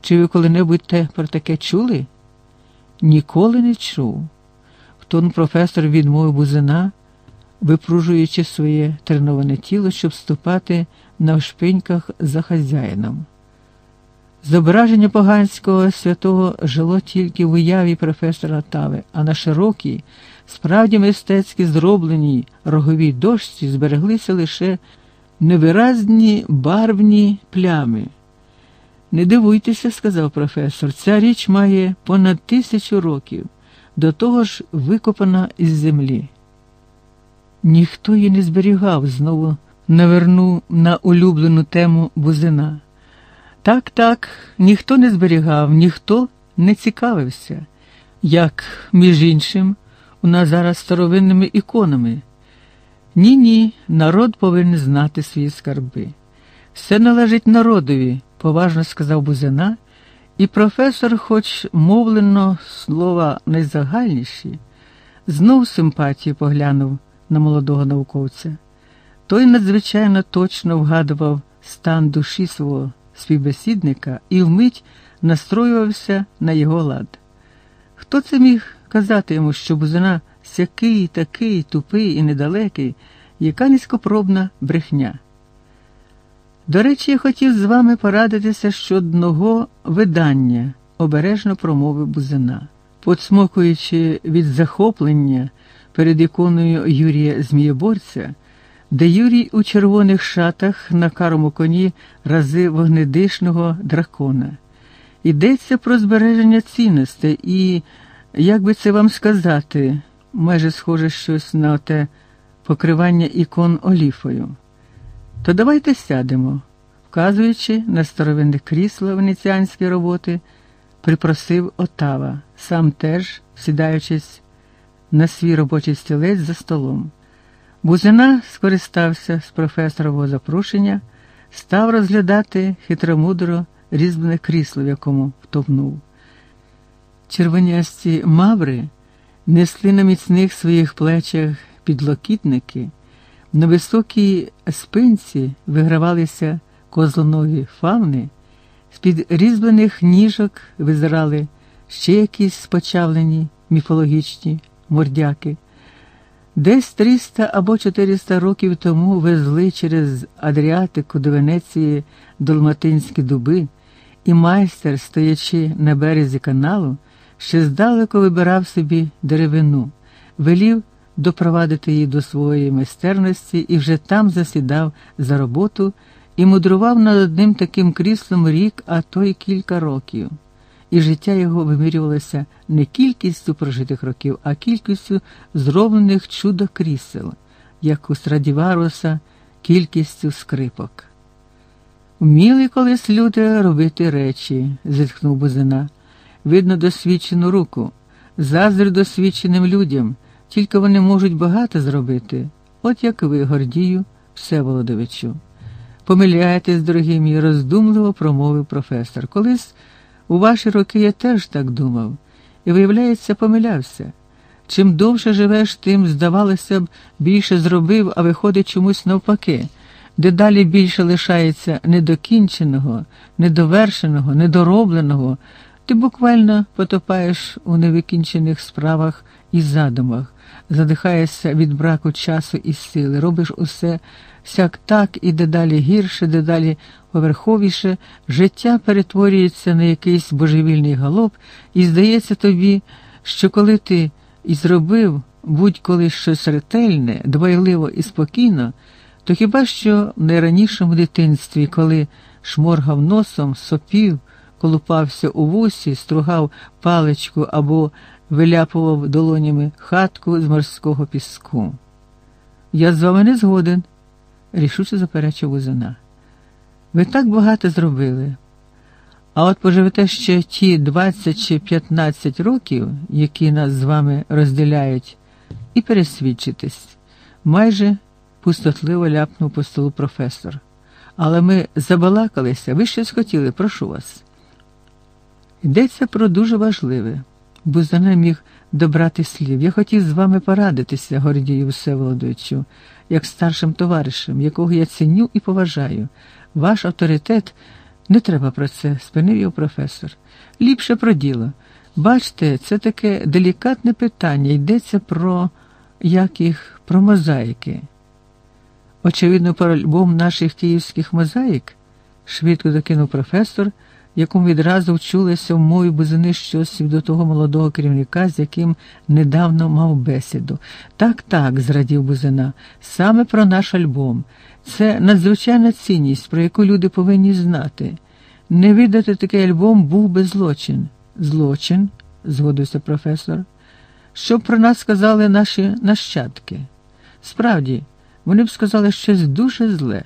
Чи ви коли-небудь те про таке чули? Ніколи не чув. Тон професор відмовив бузина, випружуючи своє треноване тіло, щоб ступати на шпиньках за хазяїном. Зображення поганського святого жило тільки в уяві професора Тави, а на широкій, справді мистецьки зробленій роговій дошці збереглися лише невиразні барвні плями. Не дивуйтеся, сказав професор, ця річ має понад тисячу років, до того ж викопана із землі. Ніхто її не зберігав, знову навернув на улюблену тему бузина. Так, так, ніхто не зберігав, ніхто не цікавився, як, між іншим, у нас зараз старовинними іконами. Ні, ні, народ повинен знати свої скарби. Все належить народові, поважно сказав Бузина, і професор, хоч мовлено слова найзагальніші, знов симпатію поглянув на молодого науковця. Той надзвичайно точно вгадував стан душі свого співбесідника і вмить настроювався на його лад. Хто це міг казати йому, що Бузина сякий, такий, тупий і недалекий, яка низькопробна брехня? До речі, я хотів з вами порадитися щодо одного видання, обережно промовив Бузина, подсмокуючи від захоплення перед іконою Юрія Змієборця, де Юрій у червоних шатах на карому коні рази вогнедишного дракона. Йдеться про збереження цінностей і, як би це вам сказати, майже схоже щось на те покривання ікон оліфою. То давайте сядемо, вказуючи на старовинне крісло венеціанської роботи, припросив Отава, сам теж, сідаючись на свій робочий стілець за столом. Бузина скористався з професорового запрошення, став розглядати хитромудро різьблене крісло, в якому втовнув. Червонясті маври несли на міцних своїх плечах підлокітники, на високій спинці вигравалися козлонові фавни, з-під різьблених ніжок визирали ще якісь спочавлені міфологічні мордяки. Десь 300 або 400 років тому везли через Адріатику до Венеції долматинські дуби, і майстер, стоячи на березі каналу, ще здалеку вибирав собі деревину, велів допровадити її до своєї майстерності і вже там засідав за роботу і мудрував над одним таким кріслом рік, а то й кілька років і життя його вимірювалося не кількістю прожитих років, а кількістю зроблених чудо крісел, як у Страдіваруса, кількістю скрипок. Вміли колись люди робити речі, зітхнув Бузина. Видно, досвідчену руку, заздрю досвідченим людям, тільки вони можуть багато зробити, от як ви, Гордію, Всеволодовичу. Помиляєтесь, дорогі мій, роздумливо промовив професор. Колись у ваші роки я теж так думав, і, виявляється, помилявся. Чим довше живеш, тим, здавалося б, більше зробив, а виходить чомусь навпаки, дедалі більше лишається недокінченого, недовершеного, недоробленого, ти буквально потопаєш у невикінчених справах і задумах, задихаєшся від браку часу і сили, робиш усе сяк так і дедалі гірше, дедалі поверховіше, життя перетворюється на якийсь божевільний галоп, і здається тобі, що коли ти і зробив будь-коли щось ретельне, дбайливо і спокійно, то хіба що в найранішому дитинстві, коли шморгав носом, сопів, колупався у вусі, стругав паличку або виляпував долонями хатку з морського піску. Я з вами не згоден, рішуче заперечив Узина. Ви так багато зробили. А от поживете ще ті 20 чи 15 років, які нас з вами розділяють, і пересвідчитесь, майже пустотливо ляпнув по столу професор. Але ми забалакалися, ви щось хотіли, прошу вас. Йдеться про дуже важливе, бо за не міг добрати слів. Я хотів з вами порадитися, Гордію Всеволодовичу, як старшим товаришем, якого я ціню і поважаю. Ваш авторитет. Не треба про це, спинив його професор. Ліпше про діло. Бачте, це таке делікатне питання, йдеться про як їх, про мозаїки. Очевидно, про альбом наших київських мозаїк, швидко докинув професор, якому відразу вчулися в мові бузини щось до того молодого керівника, з яким недавно мав бесіду. Так, так, зрадів бузина, саме про наш альбом. Це надзвичайна цінність, про яку люди повинні знати. Не видати такий альбом був би злочин. Злочин, згодився професор. Що про нас сказали наші нащадки? Справді, вони б сказали щось дуже зле.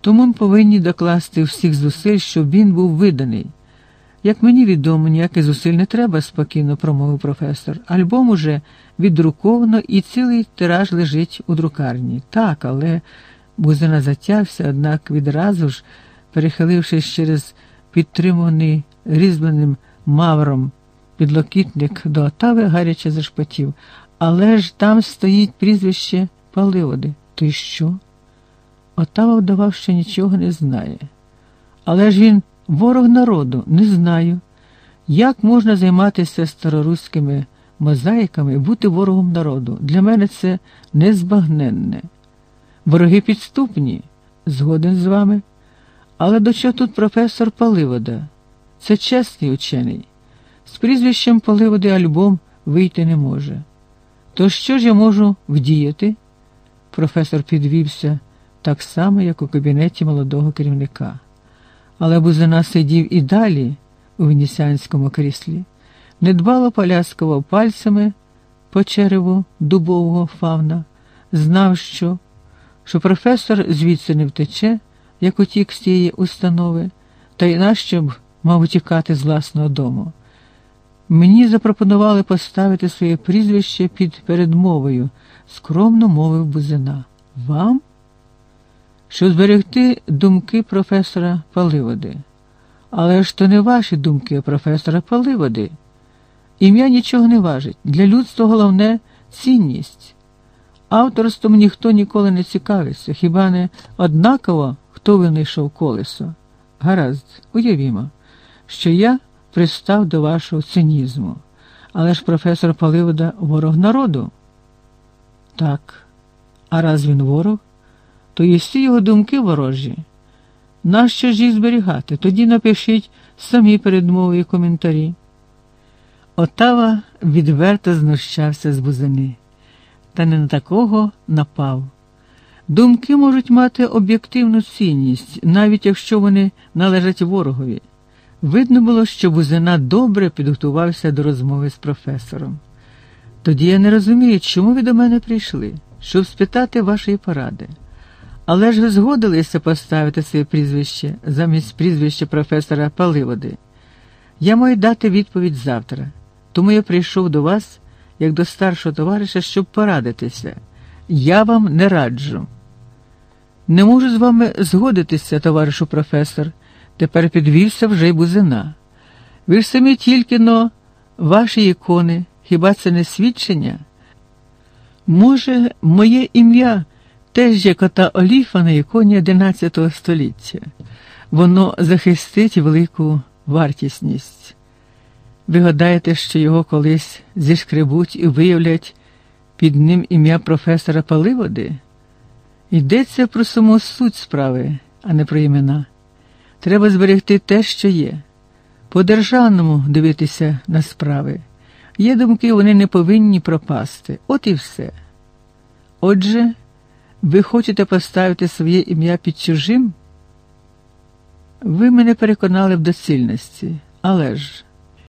Тому ми повинні докласти всіх зусиль, щоб він був виданий. Як мені відомо, ніяких зусиль не треба, спокійно промовив професор. Альбом уже віддруковано і цілий тираж лежить у друкарні. Так, але Бузина затявся, однак відразу ж, перехилившись через підтриманий різьбленим мавром підлокітник до отави, гаряче зашпотів. Але ж там стоїть прізвище Паливоди. Й що? Отава вдавав, що нічого не знає. Але ж він ворог народу, не знаю. Як можна займатися староруськими мозаїками і бути ворогом народу? Для мене це незбагненне. Вороги підступні, згоден з вами. Але до чого тут професор Паливода? Це чесний учений. З прізвищем Паливоди альбом вийти не може. То що ж я можу вдіяти? Професор підвівся так само, як у кабінеті молодого керівника. Але Бузина сидів і далі у венеціанському кріслі, недбало поляскував пальцями по череву дубового фавна, знав, що що професор звідси не втече, як утік з тієї установи, та й нащо б мав утікати з власного дому. Мені запропонували поставити своє прізвище під передмовою, скромно мовив Бузина. Вам? Щоб зберегти думки професора Паливоди. Але ж то не ваші думки професора Паливоди. Ім'я нічого не важить. Для людства головне цінність. Авторством ніхто ніколи не цікавиться, хіба не однаково, хто винайшов колесо? Гаразд, уявімо, що я пристав до вашого цинізму. Але ж професор Паливода ворог народу. Так, а раз він ворог, то і всі його думки ворожі. Нащо ж їх зберігати? Тоді напишіть самі передмови і коментарі. Отава відверто знущався з бузини та не на такого напав. Думки можуть мати об'єктивну цінність, навіть якщо вони належать ворогові. Видно було, що Бузина добре підготувався до розмови з професором. Тоді я не розумію, чому ви до мене прийшли, щоб спитати вашої поради. Але ж ви згодилися поставити своє прізвище замість прізвища професора Паливоди. Я маю дати відповідь завтра, тому я прийшов до вас як до старшого товариша, щоб порадитися. Я вам не раджу. Не можу з вами згодитися, товаришу професор. Тепер підвівся вже й бузина. Ви ж самі тільки но ваші ікони, хіба це не свідчення? Може, моє ім'я теж є кота Оліфа на іконі XI століття. Воно захистить велику вартісність. Ви гадаєте, що його колись зішкребуть і виявлять під ним ім'я професора Паливоди? Йдеться про саму суть справи, а не про імена. Треба зберегти те, що є, по державному дивитися на справи. Є думки, вони не повинні пропасти. От і все. Отже, ви хочете поставити своє ім'я під чужим? Ви мене переконали в доцільності, але ж.